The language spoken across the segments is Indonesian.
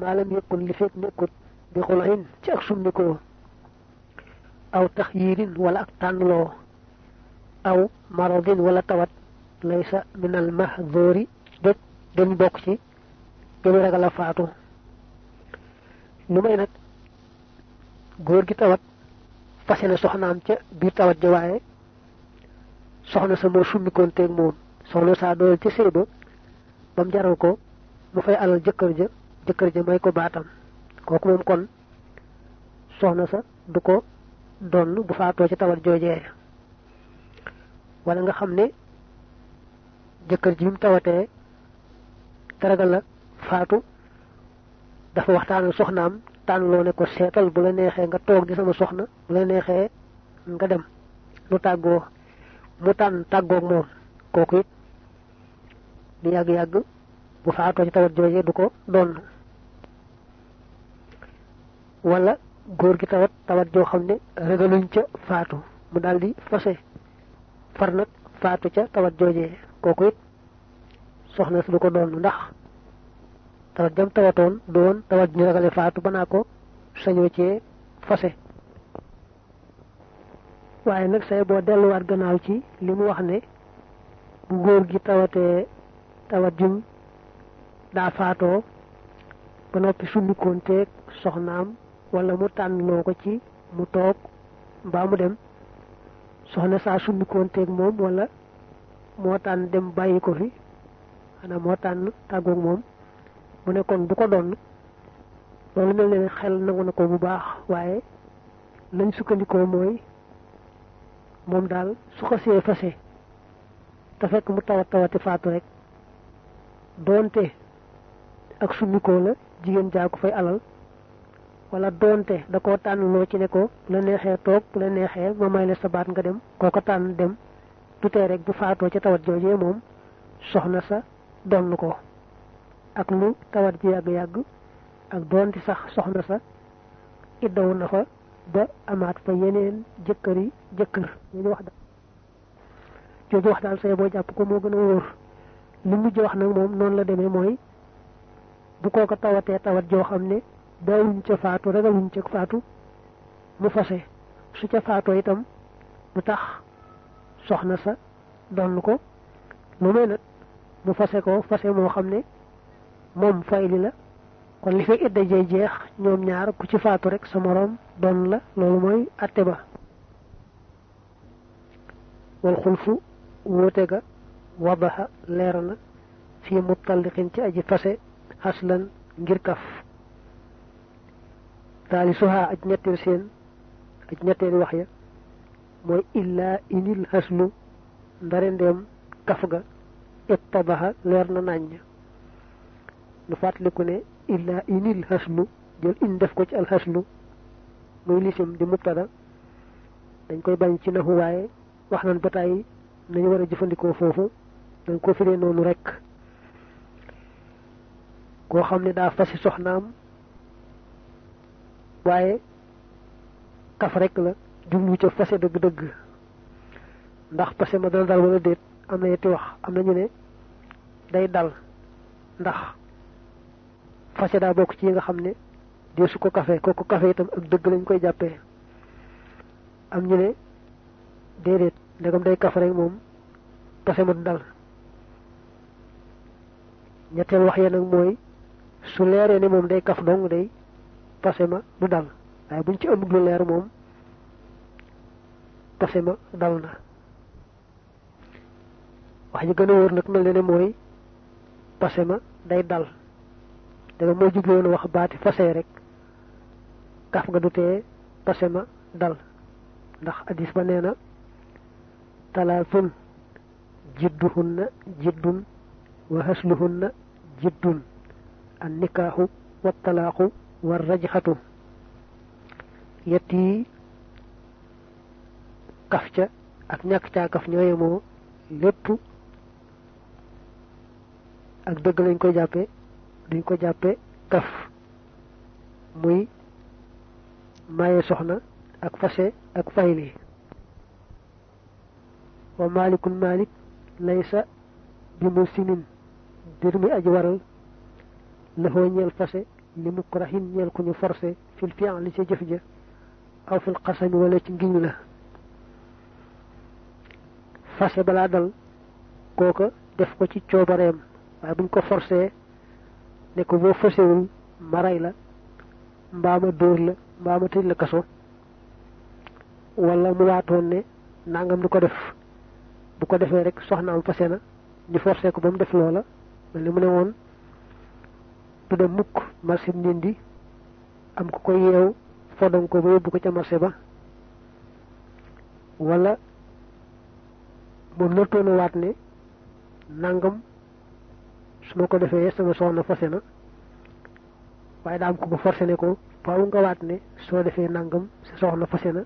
maalam yëkkul li fekk nekkut bi xulayin ci ak summikoo aw taxyiirin wala ak tànnloo aw maradin wala tawat laysa min al mahdhuri dëj dañ bokk ci gënu ragal a faatu lu may nag góor gi tawat fase na soxnaam ca biir tawat ja waaye soxna sa moo summikoonteeg moom soxna saa dool ci ba bam jaral ko mu fay alal ja jëkkër ja may ko baatam. Kooku moom kon soxna sa du ko donn bu faatoo ci tawat joojee. Wala nga xam ne jëkkër ji mu tawatee teragal la faatu dafa waxtaan soxnaam tànn loo ne ko seetal bu la neexee nga toog di sama soxna bu la neexee nga dem. Lu tàggoo mu tànn tàggoog moom. Kooku it di yàgg-yàgg bu faatoo ci tawat joojee du ko wala góor gi tawat tawat joo xam ne ragaluñ ca faatu. Mu daldi fase. Far nag faatu ca tawat joojee kooku it soxna si du ko doon ndax tawat jam tawatoon doon tawat ñu ragale faatu ba naa ko sañoo cee fase. Waaye nag say boo delluwaat gannaaw ci li mu wax ne bu gi tawatee tawat jum daa faatoo ba noppi summikoonteeg soxnaam wala mu tànnloo ko ci mu toog mbaa mu dem. Soxna saa summikoonteeg moom wala moo tànn dem bàyyi ko fi xanaa moo tànn tàggoog moom. Mu ne kon du ko doon loolu mel ne xel nangu na ko bu baax waaye lañ sukkandikoo mooy moom daal su xasee fase te fekk mu tawat tawati faatu rek doonte ak summikoo la jigéen jaa ko fay alal wala doonte da koo tànn loo ci ne ko la neexee toog la neexee ma may la nga dem kooko tànn dem du tee rek bu faatoo ca tawat joojee moom soxna sa ko. Ak lu tawat ji yàgg-yàgg ak doonte sax soxna sa iddawu na fa ba amaat fa yeneen jëkkëri jëkkër. Jooju wax daal jooju wax daal say boo jàpp ko moo gën a la bu tawat joo xam daawuñ ca faatu ragaluñ ca faatu mu fase su ca faatoo itam du tax soxna sa donn ko lu may nag mu fase ko fase moo xam ne moom fayli la kon li fay idda jey jeex ñoom ñaar ku ci faatu rek sa moroom doon la loolu mooy atte ba wal xulfu wóote ga wadaxa leer na fii mutalliqin ci aji fase aslan ngir kaf taali suhaa aj ñetteel seen aj ñetteel wax ya mooy illaa inil haslu ndare ndeem kaf ga ittabaxa leer na naññ nu fàttaliku ne illaa inil haslu jël in def ko ci al haslu muy lisim di mubtada dañ koy bañ ci naxu waaye wax nañ ba nañu war a jëfandikoo dañ ko rek daa fasi soxnaam waaye kaf rek la jublu ca fase dëgg-dëgg. ndax fase ma dana dal wala déet am na yetti wax. am na ñu ne day dal ndax fase daa bokk ci nga xam ne ko kafe kooku kafe itam ak dëgg lañ koy jàppee. am ñu ne déedéet ndegam day kaf rek moom fase ma dal. ñetteel wax ya nag mooy su leeree ne moom day kaf dong day fase ma du dal. Waaye buñ ci amul lu leer moom fase ma dal na. Wax ji gën a wóor nag mel ne day dal. Danga moo jubloon wax baati fase rek kaf nga dal. Ndax addis ba nee na jidduhunna jiddun wa hasluhunna jiddun. An nikaaxu wa talaaxu yi kaf ca ak ñàkk caa kaf ñooye moo lépp ak dëgg lañ koy jàppe duñ ko jàppe kaf muy maye soxna ak fase ak fayli wa malikun malik laysa bi mu sinin dir aji waral lafoo ñeel fase li mukrahin ñeel ku ñu forcé fil fi'l li ci jëf ja aw fil qasam wala ci ngiñ la fase balaa dal kooka def ko ci coobareem waaye buñ ko forcé ne ko boo fasewul ma rey la mbaama dóor la mbaama tëj la kaso wala mu waatoon ne nangam du ko def bu ko defee rek soxnaam fase na ñu forcé ko ba mu def loola mel ni mu ne woon du dem mukk marché ndindi am ko ko yeew fodon ko ba yóbbu ko ca marché ba. Wala mu lottoon waat ne nangam su ma ko defee sama soxna fase na waaye daa am ko ko forcé ne ko faaw nga waat ne soo defee nangam sa soxna fase na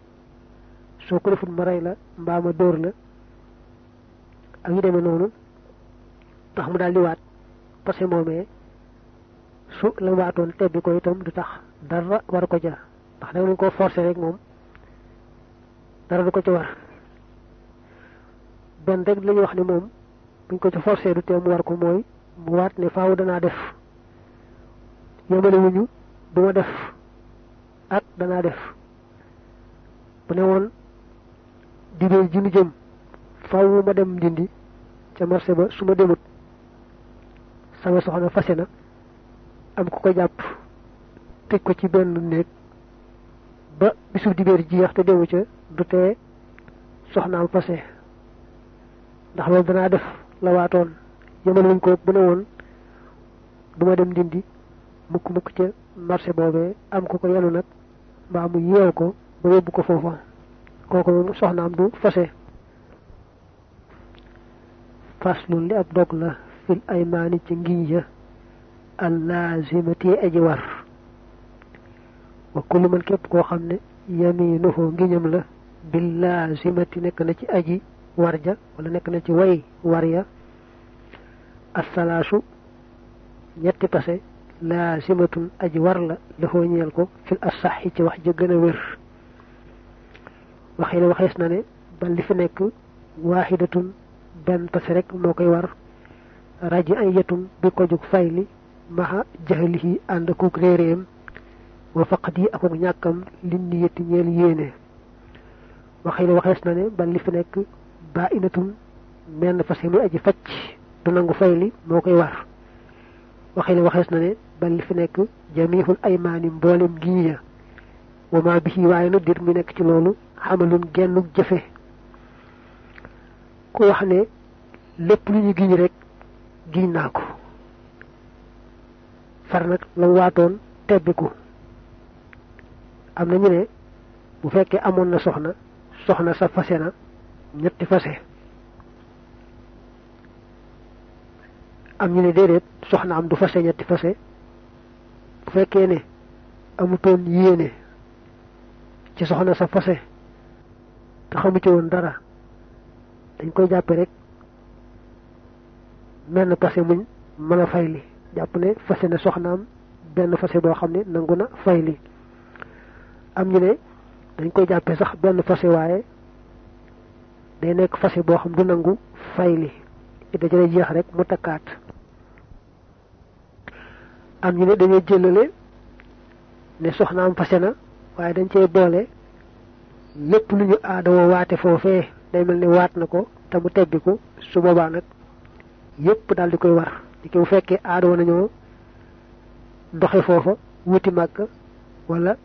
soo ko defut ma rey la mbaa ma dóor la ak yu demee noonu tax mu daal di waat. Fase moomee su la waatoon tebbi ko itam du tax dara war ko ja ndax da ko forcé rek moom dara du ko ci war. Benn rek la ñuy wax ne moom buñ ko ci forcé du tee mu war ko mooy mu waat ne faaw danaa def. Yemale wuñu du ma def. Ak danaa def. Bu ne woon dibéer ji nu jëm faaw ma dem dindi ca marché ba su ma demut. Sama soxna fase na am ku ko jàpp. Tëj ko ci benn néeg. Ba bisu dibéer jeex te demu ca du tee soxnaam fase. Ndax loolu danaa def la waatoon. Yemal wuñ ko bu ne woon du ma dem dindi. Mukk mukk ca marché boobee am ku ko yenu nag mbaa mu yeew ko ba yóbbu ko foofa. Kooku moom soxnaam du fase. Faslun li ab dog la fil aymaani ci ngiñ ya اللازمة أجوار وكل من كيب كو خامن يمينه غنيم لا باللازمة نك نتي أجي وارجا ولا نك نتي واي واريا الثلاث نيتي باسي لازمة أجوار لا لهو نيال كو في الصحي تي واخ جي غنا وير. waxina waxes na ne bal li fi nek wahidatun ben tas rek mokay war raji ayyatun bi ko juk fayli maxa jahlihi ànd akuk réeréem wa faqat yi akuk ñàkkam lin ni yetti ñeel na ne ba li fi nekk ba inatun menn fase muy aji facc du nangu fayli moo koy war. Waxees na ne ba li fi nekk jamihul aymaani ya. Wa bihi dir mi nekk ci loolu xamalun gennuk jëfe. Ku wax ne lu ñu giñ rek giñ far nag la waatoon tebbiku am na ñu ne bu fekkee amoon na soxna soxna sa fase ñetti fase. Am ñu ne déedéet soxna am du fase ñetti fase. Bu fekkee ne amutoon ci soxna sa te xamu ci dara dañ koy jàppe rek menn fase muñ fayli jàpp ne fase na soxnaam benn fase boo xam ne nangu am ñu ne dañ koy jàppe sax benn fase waaye day nekk fase boo xam du nangu fayli da jeex rek mu takkaat. Am ñu ne dañoo jëlale ne soxnaam fase na waaye dañ cee boole lépp lu ñu aadawoo waate foofee day mel ni waat na ko te mu tebbiku su boobaa nag yépp daal di war di ko bu fekkee aadawoo nañoo doxe foofa wuti màgg wala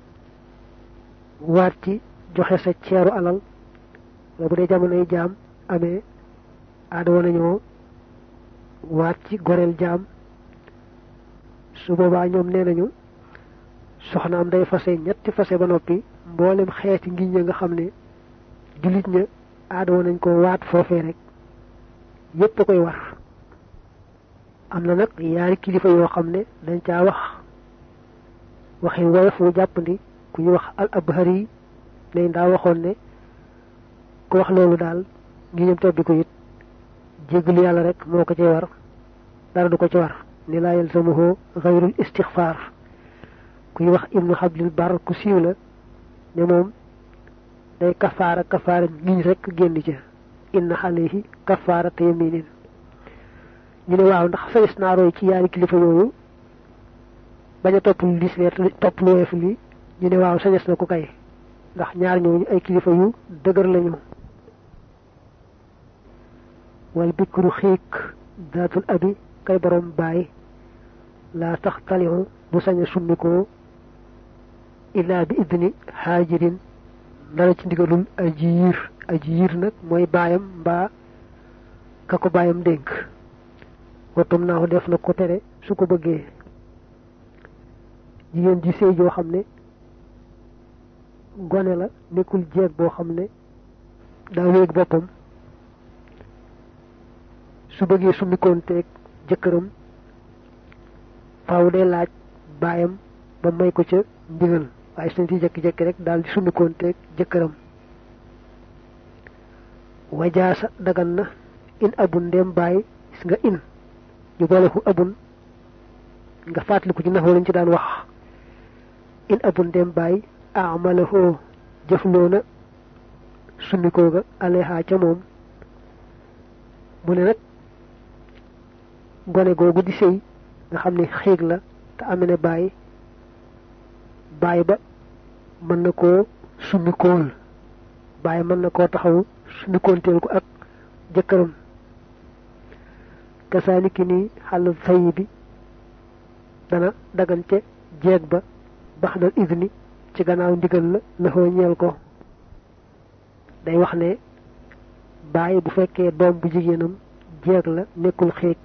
waat ci joxe sa ceeru alal wala bu dee jamonoy jaam amee aadawoo nañoo waat ci goreel jaam su boobaa ñoom nee nañu soxnaam day fase ñetti fase ba noppi mboolem xeeti ngiñ ña nga xam ne jullit ña aadoo nañ ko waat foofee rek yépp koy war am na nag yaari kilifa yoo xam ne dañ caa wax. Waxi woyof wu jàppandi ku wax al abhari nañ daa waxoon ne ku wax loolu daal ngiñam tebbi ko it. Jéggalu yàlla rek moo ko ci war. Dara du ko ci war. Ni laa yalzamuhu gayrul istixfaar kuy wax ibnu xablil bar ku siiw la. Ne moom day kafaara kafaara ngiñ rek génn ca. Inna alayhi kafaara te yaminin. Ñu ne waaw ndax fees naa roy ci yaari kilifa yooyu bañ a topp lu dis lee topp lu woyof li ñu ne waaw sañes na ko kay ndax ñaar ñooñu ay kilifa yu dëgër lañu wal bikru xiik daatul abi kay borom baay laa tax talihu bu sañ a summikoo bi idni xaajirin dara ci ndigalul aji yiir aji yiir nag mooy baayam mbaa ka ko baayam dénk watum naaw def na ko tere su ko bëggee. Jigéen ji sëy joo xam ne gone la nekkul jeeg boo xam ne daa wéeg boppam. Su bëggee summikoonteeg jëkkëram faaw day laaj baayam ba may ko ca ndigal. Waaye suñ ci jekki-jekki rek daal di summikoonteeg jëkkëram. Wajaasa dagan na in abun ndem bàyyi gis nga in ñu boole abun nga fàttaliku ci naxoo lañ ci daan wax. In abun ndem bàyyi amalahoo jëfloona summikoo ga aleha ca moom. Mu ne nag gone googu di sëy nga xam ne xiig la te ame ne bàyyi bàyyi ba mën na koo summikool bàyyi mën na koo summikoonteel ko ak jëkkëram kasaaliki nii xàll fayi bi dana dagante jeeg ba bax dal idni ci gannaaw ndigal la la ñeel ko. Day wax ne bàyyi bu fekkee doom bu jigéenam jeeg la nekkul xiik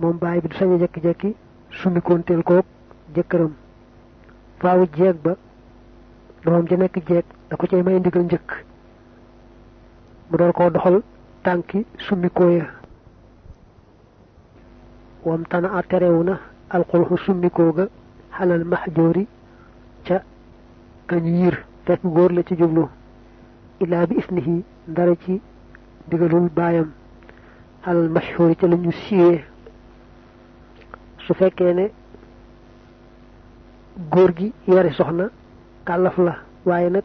moom bàyyi bi du sañ jekki-jekki summikoonteel koog jëkkëram. Faawu jeeg ba doom ja nekk jeeg da ko cay may ndigal njëkk. Mu door koo doxal tànki summikoo ya wam tana a terewu na alxulxu summikoo ga xalal maxjoori ca kañ yiir fekk góor la ci jublu illaa bi isnihi ndara ci digalul baayam xalal mashhuri ca la ñu siiwee su fekkee ne góor gi yore soxna kàllaf la waaye nag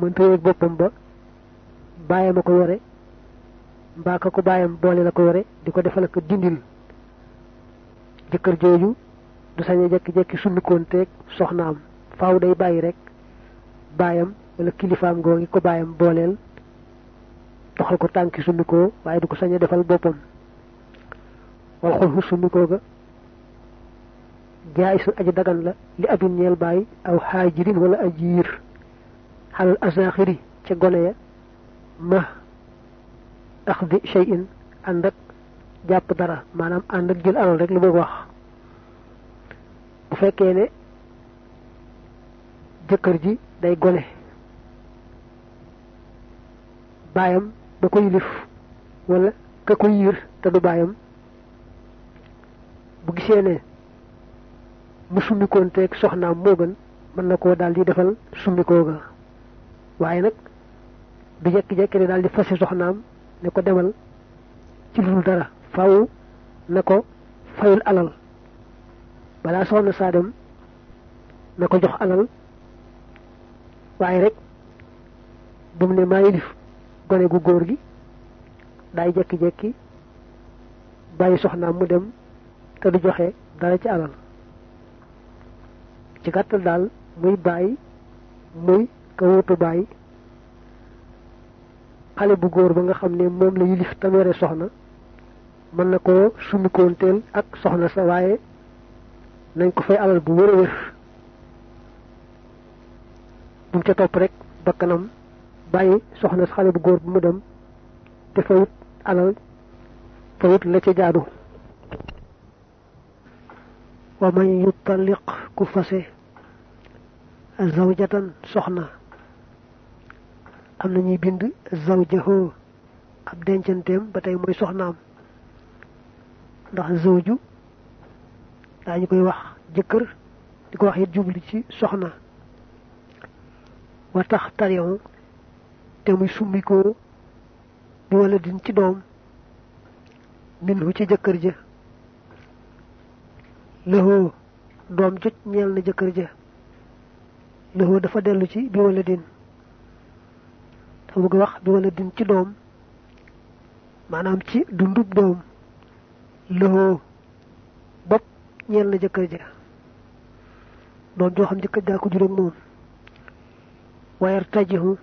mënta yëg boppam ba bàyyam a ko di ko defal ak dindil jëkkër jooju du sañ a jekki-jekki summikoonteeg soxnaam. Faaw day bàyyi rek baayam wala kilifaam goo ngi ko baayam booleel doxal ko tànki summikoo waaye du ko sañ a defal boppam. Wal xulxu summikoo ga jaayisul aji dagan la li abin ñeel bàyyi aw xaajirin wala aji yiir. Xalal asaxiri ca gone ya ma axdi shay'in ànd ak jàpp dara maanaam ànd ak jël alal rek lu bëgg wax. Bu fekkee ne jëkkër ji day gone baayam da ko yilif wala ka ko yiir te du baayam. Bu gisee ne mu summikoonteeg soxnaam moo gën mën na koo daal di defal summikoo ga. Waaye nag du jekki-jekki ne daal di fase soxnaam ne ko demal ci dul dara faaw na ko fayul alal. Balaa soxna saa dem jox alal. Waaye rek bu mu ne maa yilif gone gu góor gi daay jekki-jekki bàyyi soxnaam mu dem te du joxe dara ci alal. Ci gàttal daal muy bàyyi muy ka wutu bàyyi xale bu góor ba nga xam ne la yilif tam yore soxna mën na koo ak soxna sa waaye nañ ko fay alal bu wér a wér bu ca topp rek bakkanam bàyyi soxna sa xale bu góor bu mu dem te fayut alal fayut la ca jaadu. Wa man yutalliq ku fase zawjatan soxna am na bind zawjahu ab dencanteem ba tey mooy soxnaam ndax zawju daañu koy wax jëkkër di ko wax it jubli ci soxna. Wa tax tarion te muy summikoo bi wala din ci doom minhu ci jëkkër ja. Lëxoo doom jot ñeel na jëkkër ja. Lëxoo dafa dellu ci bi wala din. Dafa bëgg wax bi wala din ci doom maanaam ci dundub doom lëxoo bopp ñeel na jëkkër ja. Doom joo xam jëkkër jaa ko jur ak moom. Wayar tajihu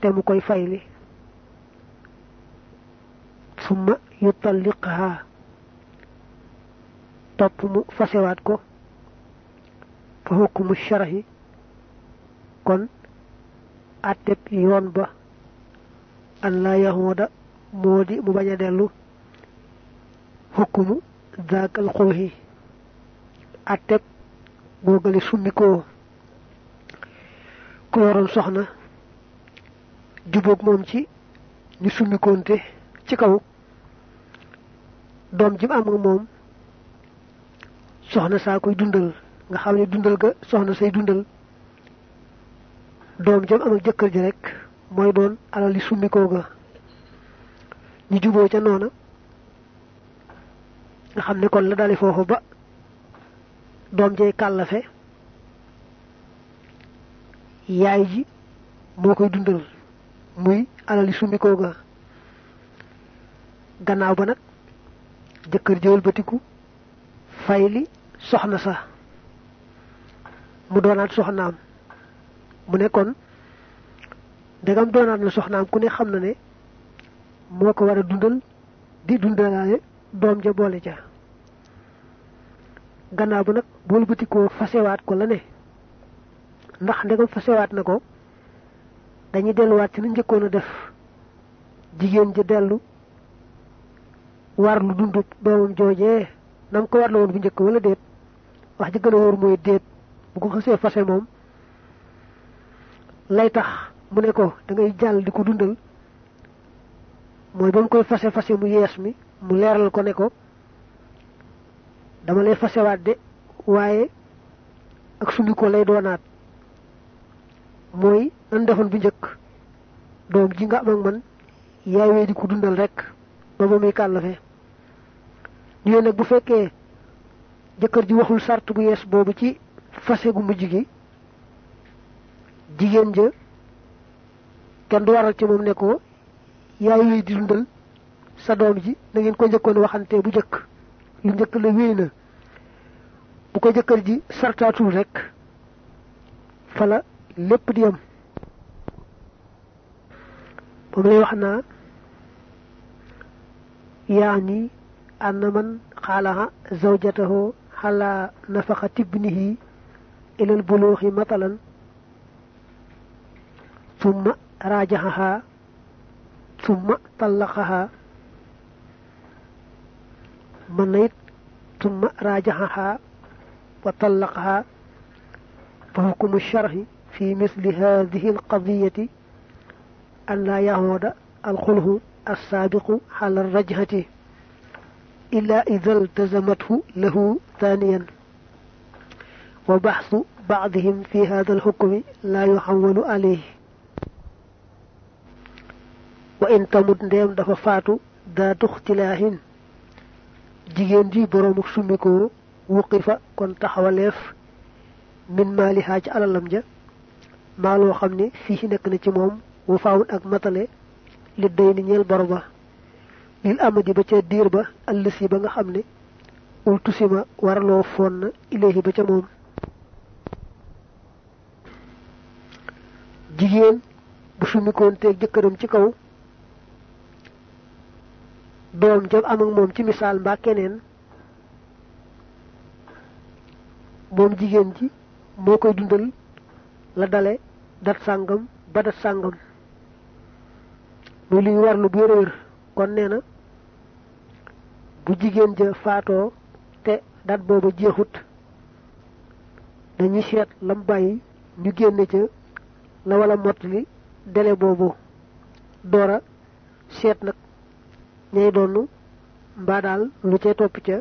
te mu koy fayli. Summa yutalliqaha topp mu fasewaat ko. Fa hukmu sharahi kon atteb yoon ba. An la yahuda moo di mu bañ a dellu hukmu zaakal xulhi atteb googale summikoo ku yoroon soxna jubóog moom ci ñu summikoonte ci kaw doom ji am ak moom soxna saa koy dundal nga dundal ga soxna say dundal doom jam am ak jëkkër ji rek mooy doon alal li summikoo ga ñu juboo ca nga xam ne kon la dale foofu ba doom jey kàllafe yaay ji moo koy dundal muy alal li summikoo ga gannaaw ba nag jëkkër jëwal batiku fay li soxna sa. Mu doonaat soxnaam. Mu ne kon ndegam doonaat na soxnaam ku ne xam na ne moo ko war a dundal di dundalaale doom ja boole ja. Gannaaw ba nag bool batikoo fasewaat ko la ne. Ndax ndegam fasewaat na ko dañuy delluwaat ci na njëkkoon a def. Jigéen ji dellu war lu dund doomam joojee. Nam ko war la woon bu njëkk wala déet. Wax ji gën a wóor déet. Bu ko xasee fase moom lay tax mu ne ko da ngay jàll di dundal. Mooy ba mu koy fase fase mu yees mi mu leeral ko ne ko dama lay fasewaat de waaye ak sumi ko lay doonaat. Mooy nan bu doom ji nga am ak man yaay wee di ko dundal rek ba ba muy kàllafe. Ñu nag bu fekkee jëkkër ji waxul sart bu yees boobu ci fase gu mujj gi jigéen ja kenn du waral ci moom ne ko yaay di dundal sa doom ji na ngeen ko njëkkoon waxante bu njëkk lu njëkk la wéy na bu ko jëkkër ji sartaatul rek fala lépp di yam moom lay wax naa yaani أن من خالها زوجته على نفقة ابنه إلى البلوغ مثلا ثم راجعها ثم طلقها منيت ثم راجعها وطلقها. فحكم الشرع في مثل هذه القضية أن لا يعود الخلف السابق على الرجهة إلا إذا التزمته له ثانيا. وبحث بعضهم في هذا الحكم لا يحول عليه. وإن تمدن نعم دففات ذات اختلاهن jigéen ji boroomu summikoo wuqifa kon taxawaleef min maalihaa ci alalam ja maa loo xam ne fii nekk na ci moom wu ak matale li day ni ñeel lil amadi ba ca diir ba allësi ba nga xam ne ul tusima warloo foon na ba ca moom. Jigéen bu sumikoon teeg jëkkëram ci kaw doom jam am ak moom ci misaal mbaa keneen moom jigéen ji moo koy dundal la dale dat sàngam ba dat sàngam. Muy luy warlu bu wér kon nee na bu jigéen ja faatoo te dat booba jeexut dañuy seet lam bàyyi ñu génne ca la wala mottali dele boobu. Doora seet nag ñay doonu mbaa daal lu cay topp ca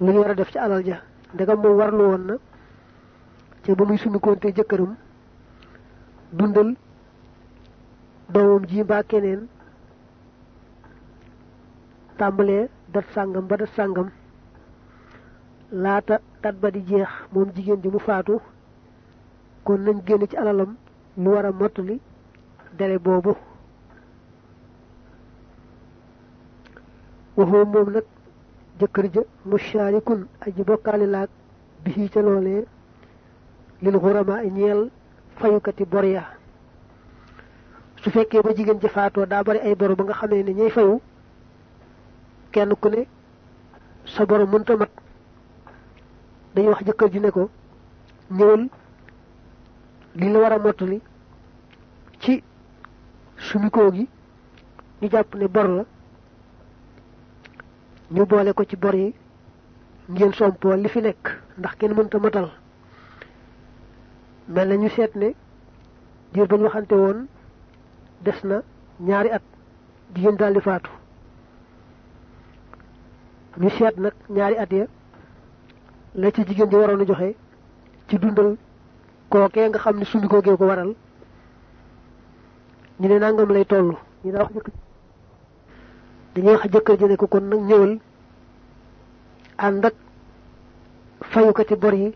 lu ñu war a def ci alal ja. Ndegam moom warlu woon na ca ba muy sumikoonte jëkkëram dundal doomam ji mbaa keneen tàmbalee dat sàngam ba dat laata ba di jeex mu faatu kon ci alalam war waxoo moom nag jëkkër ja musharikun aji bokkaali laag bi ca loolee lil xurama ñeel fayukati bor ya. su fekkee ba jigéen ji faatoo daa bari ay bor ba nga xamee ne ñay fayu kenn ku ne sa bor mënta mat. Dañuy wax jëkkër ji ne ko ñëwal li la war a ci sumikoo gi ñu jàpp ne bor la ñu boole ko ci bor yi ngeen sompoo li fi nekk ndax kenn mënta matal. mel na ñu seet ne diir ba ñu waxante woon des na ñaari at jigéen daal di faatu. ñu seet nag ñaari at ya la ci jigéen ji waroon a joxe ci dundal kookee nga xam ne kookee ko waral. ñu ne nangam lay toll. ñu daa wax dañuy wax jëkkër ji ne ko kon nag ñëwal ànd ak fayukati bor yi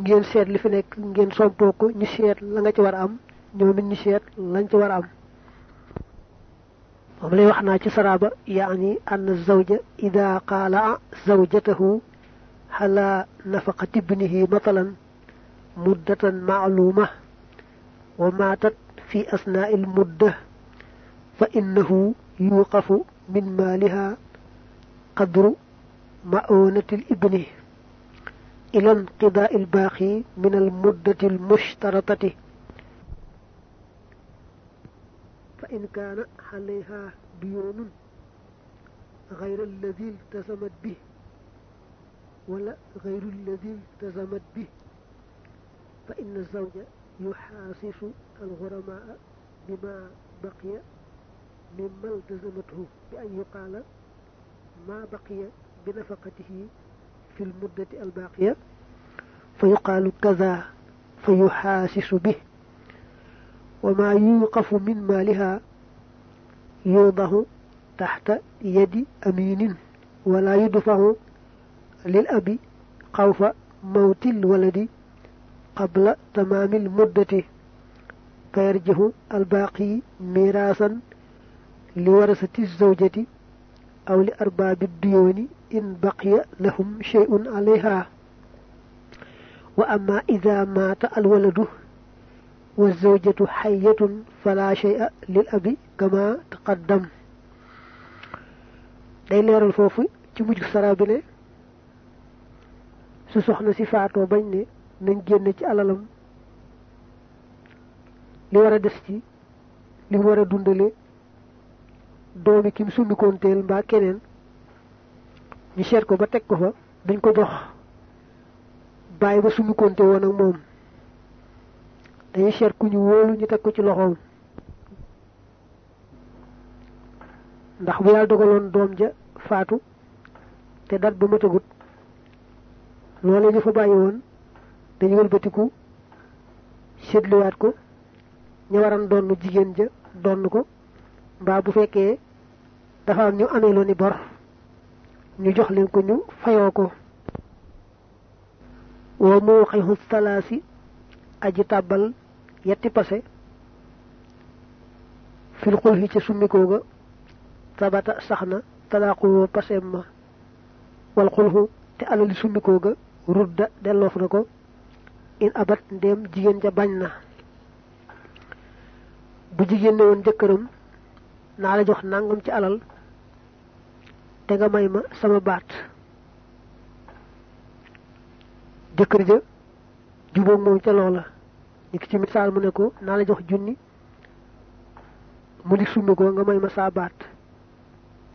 ngeen seet li fi nekk ngeen sompoo ko ñu seet la nga ci war am ñoom it ñu seet lañ ci war am moom lay wax naa ci saraba yaani ann zawja ida qaala zawjatahu ala nafaqati ibnihi matalan muddatan maaluma wa maatat fi asnaa'i almudda fa innahu yuqafu min maaliha qadru ma'unati alibni ila inqidaai albaaqi min almuddati almushtaratati فإن كان عليها ديون غير الذي التزمت به ولا غير الذي التزمت به فإن الزوج يحاسس الغرماء بما بقي مما التزمته بأن يقال ما بقي بنفقته في المدة الباقية فيقال كذا فيحاسس به وما يوقف من مالها يوضع تحت يد أمين ولا يدفع للأب خوف موت الولد قبل تمام المدة فيرجح الباقي ميراثا لورثة الزوجة أو لأرباب الديون إن بقي لهم شيء عليها وأما إذا مات الولد والزوجة حية فلا شيء للأب كما تقدم day leeral foofu ci mujj sara bi ne su soxna si faatoo bañ ne nañ génn ci alalam li war a des ci li mu war a dundale doomi kim summikoonteel mbaa keneen ñu seet ko ba teg ko fa dañ ko jox bàyyi ba summikonte woon ak moom. Dañuy seet ku ñu wóolu ñu teg ko ci loxoom. Ndax bu yàlla dogaloon doom ja faatu te dat ba matagut loolee ñu fa bàyyi woon dañu wëlbatiku sédliwaat ko ñu waran donn jigéen ja donn ko mbaa bu fekkee dafa ñu amee loo ni bor ñu jox leen ko ñu fayoo ko wa mu xayxu salaasi aji tàbbal yetti pase fil ca summikoo ga sabata sax na talaaqu paseem ma wal xulxu te summikoo ga rudda delloof na ko in abat ndéem jigéen ja bañ na bu jigéen ne woon jëkkëram naa la jox nangam ci alal te nga may ma sama baat. Jëkkër ja jubóog moom ca loola. Ñu ci misaal mu ne ko naa la jox junni mu summi ko nga may ma saa baat.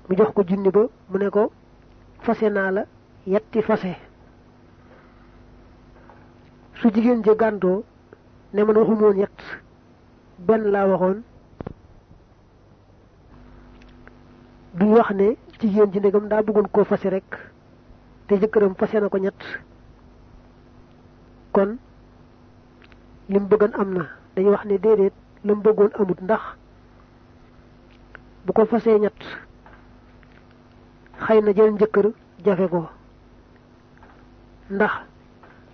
Mu jox ko junni ba mu ne ko fase naa la yetti fase. Su jigéen ja gàntoo ne man waxuma woon yett benn laa waxoon. Duñ wax ne jigéen ji ndegam daa bëggoon koo fase rek te jëkkëram fase na ko ñett. kon lim bëggoon am na. dañuy wax ne déedéet lam bëggoon amut. ndax bu ko fasee ñett xëy na jëleen jëkkër jafe ko. ndax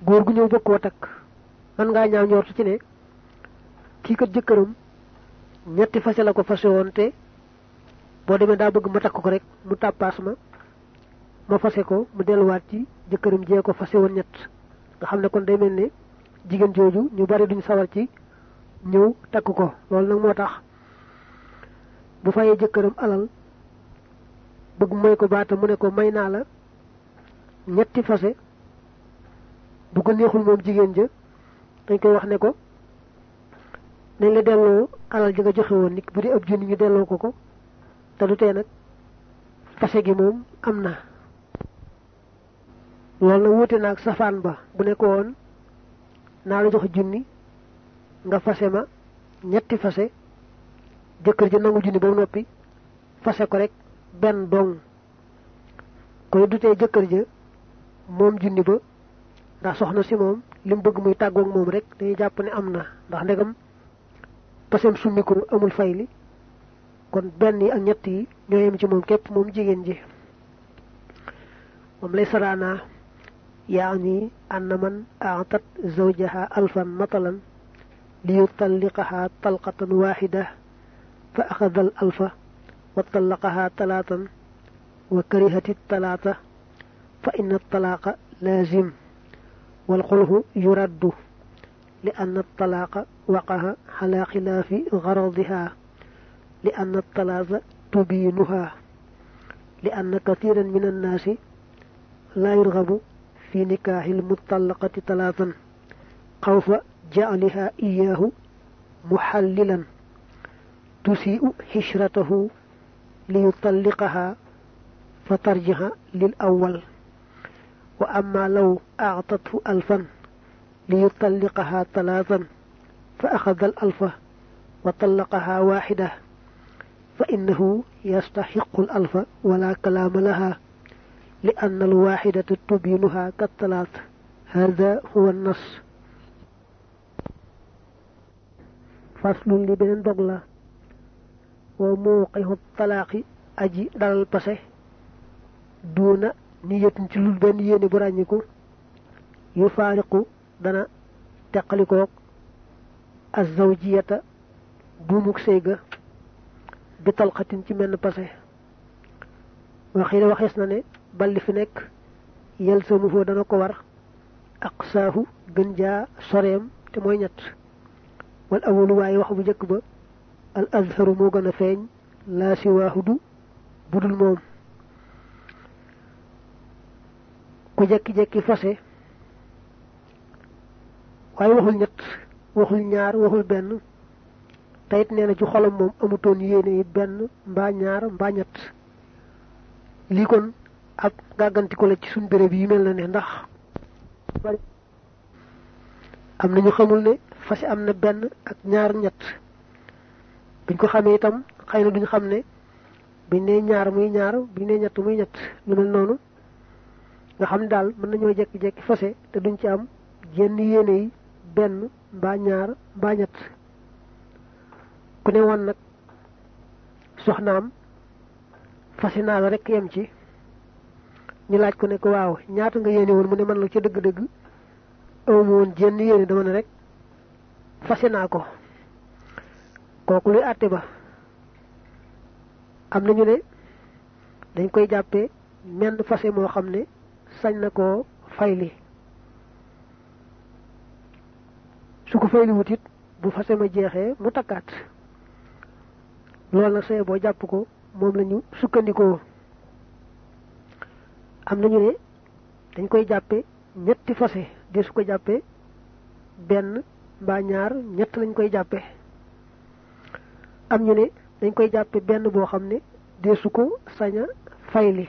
góor gu ñëw bëgg koo takk man ngaa ñaaw njortu ci ne kii kat jëkkëram ñetti fase la ko fase woon te boo demee daa bëgg ma takk ko rek mu tàppaas ma ma fase ko mu delluwaat ci jee ko fase woon ñett. Nga xam ne kon day mel ne jigéen jooju ñu bari duñ sawar ci ñëw takk ko. Loolu nag moo tax bu fayee jëkkëram alal bëgg mooy ko baata mu ne ko may naa la ñetti fase bu ko neexul moom jigéen ja dañ koy wax ne ko nañ la delloo alal ji nga joxe woon nit bu dee ab junni ñu ko ko te du tee nag fase gi moom am na. Loolu nag wuute naag safaan ba bu ne ko woon naa la jox junni nga fase ma ñetti fase jëkkër ji nangu junni ba noppi fase ko rek benn dong. Koy dutee jëkkër ja moom junni ba ndax soxna si moom lim bëgg muy tàggoog moom rek dañuy jàpp ne am na ndax ndegam pasem summiku amul fay li kon benn yi ak ñett yi ñoo yem ci moom képp moom jigéen ji. Moom lay saraana yaani أن من أعطت زوجها ألفا مثلا ليطلقها طلقة واحدة فأخذ الألف وطلقها ثلاثا وكرهت الثلاثة فإن الطلاق لازم والقله يرد لأن الطلاق وقع على خلاف غرضها لأن الطلاق تبينها لأن كثيرا من الناس لا يرغب في نكاح المطلقة ثلاثا خوف جعلها إياه محللا تسيء حشرته ليطلقها فترجع للأول. وأما لو أعطته ألفا ليطلقها ثلاثا فأخذ الألف وطلقها واحدة. فإنه يستحق الألف ولا كلام لها لأن الواحدة تبينها كالثلاث. هذا هو النص. فصل لبن دغلا وموقع الطلاق أجي دال البسه دون نية ci lul ben yene bu ràññiku yu faariqu dana teqalikoog بطلقتين تمن بس وخير وخيسنا نه بل لي في نيك يلزمه دا نكو وار. أقصاه گنجا سريم تي موي نيت والأول واي واخو جيك با. الأزهر مو گنا فين. لا سي واحد بودل موم. كو جيك جيك فاسي. واي واخول نيت واخول نيار واخول بن. Tayit nee na ci xolam moom amutoon yéene yi benn mbaa ñaar mbaa ñett. Lii kon ak gàggantiku la ci suñ béréb yi mel na ne ndax am nañu xamul ne fase am na benn ak ñaar ñett. Buñ ko xamee itam xëy na duñ xam ne buñ ne ñaar muy ñaar buñ ne ñett muy ñett lu mel noonu nga xam ne daal mën nañoo jekki-jekki fase te duñ ci am jenn yéene yi benn mbaa ñaar mbaa ñett ku ne woon nag soxnaam fase naa la rek yem ci. Ñu laaj ko ne ko waaw ñaata nga yéene woon? Mu ne man la ca dëgg-dëgg awma woon jenn yéene. Dama rek naa ko. Ba am nañu ne dañ koy menn sañ na koo fayli. Su ko fayli wutit bu ma mu loolu nag saye boo jàpp ko moom lañu sukkandikoo. Am nañu ne dañ koy jàppe ñetti fase. De su ko jàppe benn mbaa ñaar ñett lañ koy jàppe. Am ñu ne dañ koy jàppe benn boo xam ne de su ko saña fayli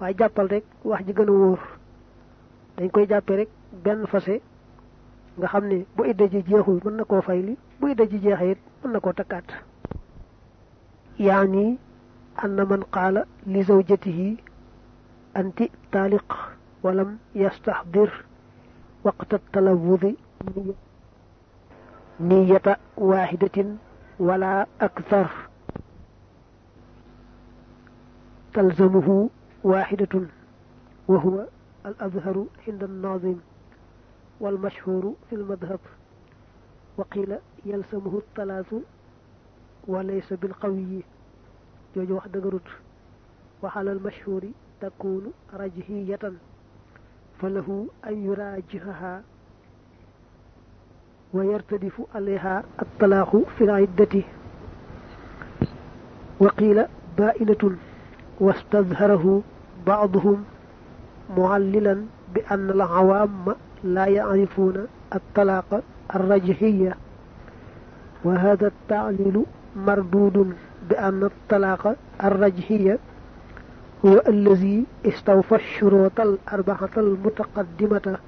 waaye jàppal rek wax ji gën a wóor. Dañ koy jàppe rek benn fase nga xam ne bu idda ji jeexul mën na koo fayli bu idda ji jeexee it mën na koo takkaat يعني أن من قال لزوجته أنت طالق ولم يستحضر وقت التلوذ نية واحدة ولا أكثر. تلزمه واحدة وهو الأظهر عند الناظم والمشهور في المذهب. وقيل يلزمه الثلاث وليس بالقوي. joju wax dëgërut. Waxalal mashhuri takunu rajhiyatan. Falahu an yurajihaha ويرتدف عليها الطلاق في العدة وقيل بائلة واستظهره بعضهم معللا بأن العوام لا يعرفون الطلاق الرجحية وهذا التعليل مردود بأن الطلاق الرجحية هو الذي استوفى الشروط الأربعة المتقدمة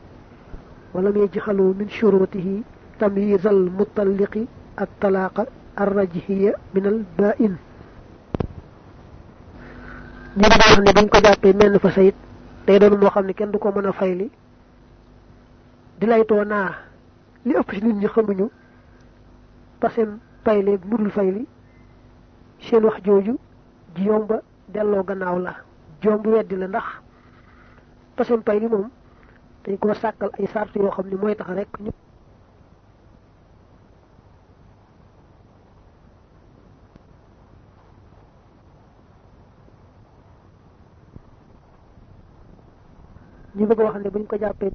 ولم يجعلوا من شروطه تمييز المطلق الطلاق الرجحية من البائن. Ñu buñ ko fa sayit doon kenn du ko fayli. Di naa li ëpp ci nit ñi xamuñu pasem payleeg mudul fayli seen wax jooju ji yomba delloo gannaaw la. Jomb weddi la ndax pasem payli moom dañ ko sàkkal ay sart yoo xam ne mooy tax rek ñu ñu bëgg wax ne buñ ko jàppee